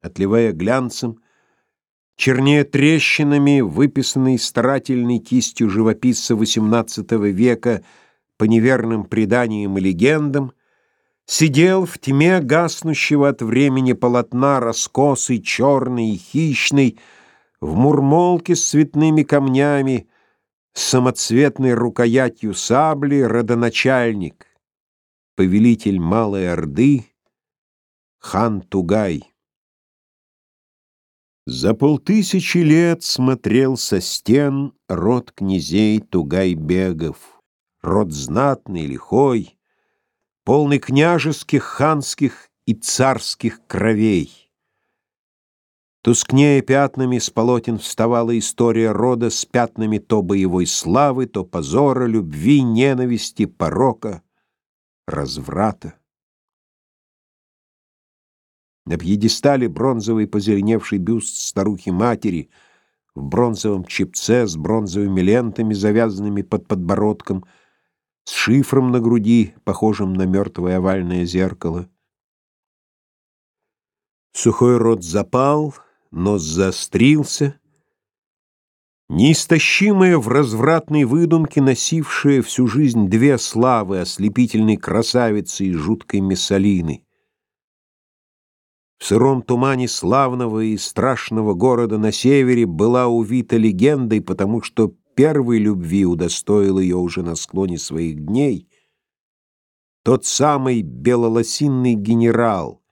отливая глянцем, чернее трещинами, выписанный старательной кистью живописца XVIII века по неверным преданиям и легендам, сидел в тьме гаснущего от времени полотна раскосый, черный и хищный, в мурмолке с цветными камнями, с самоцветной рукоятью сабли родоначальник, повелитель Малой Орды, хан Тугай. За полтысячи лет смотрел со стен род князей Тугай-бегов, род знатный, лихой, полный княжеских, ханских и царских кровей. Тускнее пятнами с полотен вставала история рода с пятнами то боевой славы, то позора, любви, ненависти, порока, разврата. На пьедестале бронзовый позеленевший бюст старухи-матери в бронзовом чепце с бронзовыми лентами, завязанными под подбородком, с шифром на груди, похожим на мертвое овальное зеркало. Сухой рот запал, нос заострился. Неистощимая в развратной выдумке, носившая всю жизнь две славы ослепительной красавицы и жуткой Мессалины — в сыром тумане славного и страшного города на севере была увита легендой, потому что первой любви удостоил ее уже на склоне своих дней тот самый белолосинный генерал,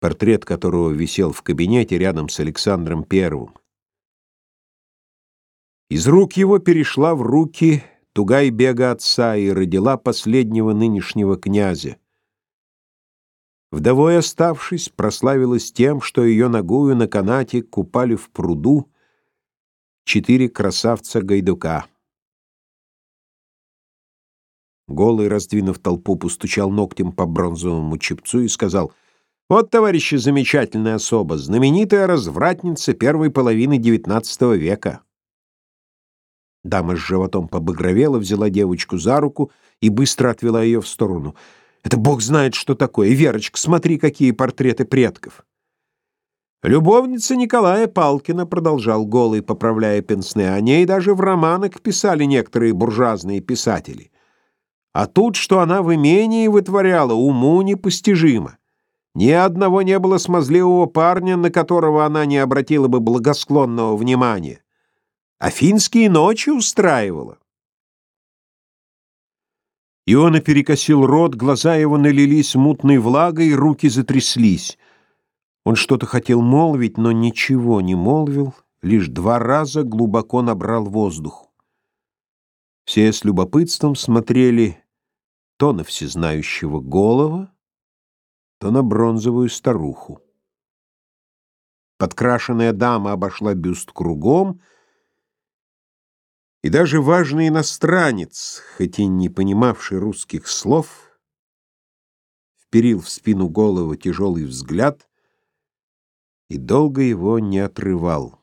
портрет которого висел в кабинете рядом с Александром Первым. Из рук его перешла в руки тугай бега отца и родила последнего нынешнего князя. Вдовой оставшись, прославилась тем, что ее ногую на канате купали в пруду четыре красавца Гайдука. Голый, раздвинув толпу, постучал ногтем по бронзовому чепцу и сказал, «Вот, товарищи, замечательная особа, знаменитая развратница первой половины XIX века». Дама с животом побагровела, взяла девочку за руку и быстро отвела ее в сторону — это бог знает, что такое. Верочка, смотри, какие портреты предков. Любовница Николая Палкина, продолжал голый, поправляя пенсне, о ней даже в романах писали некоторые буржуазные писатели. А тут, что она в имении вытворяла, уму непостижимо. Ни одного не было смазливого парня, на которого она не обратила бы благосклонного внимания. Афинские ночи устраивала. Иона перекосил рот, глаза его налились мутной влагой, руки затряслись. Он что-то хотел молвить, но ничего не молвил, лишь два раза глубоко набрал воздух. Все с любопытством смотрели то на всезнающего голова, то на бронзовую старуху. Подкрашенная дама обошла бюст кругом — и даже важный иностранец, хоть и не понимавший русских слов, вперил в спину голову тяжелый взгляд и долго его не отрывал.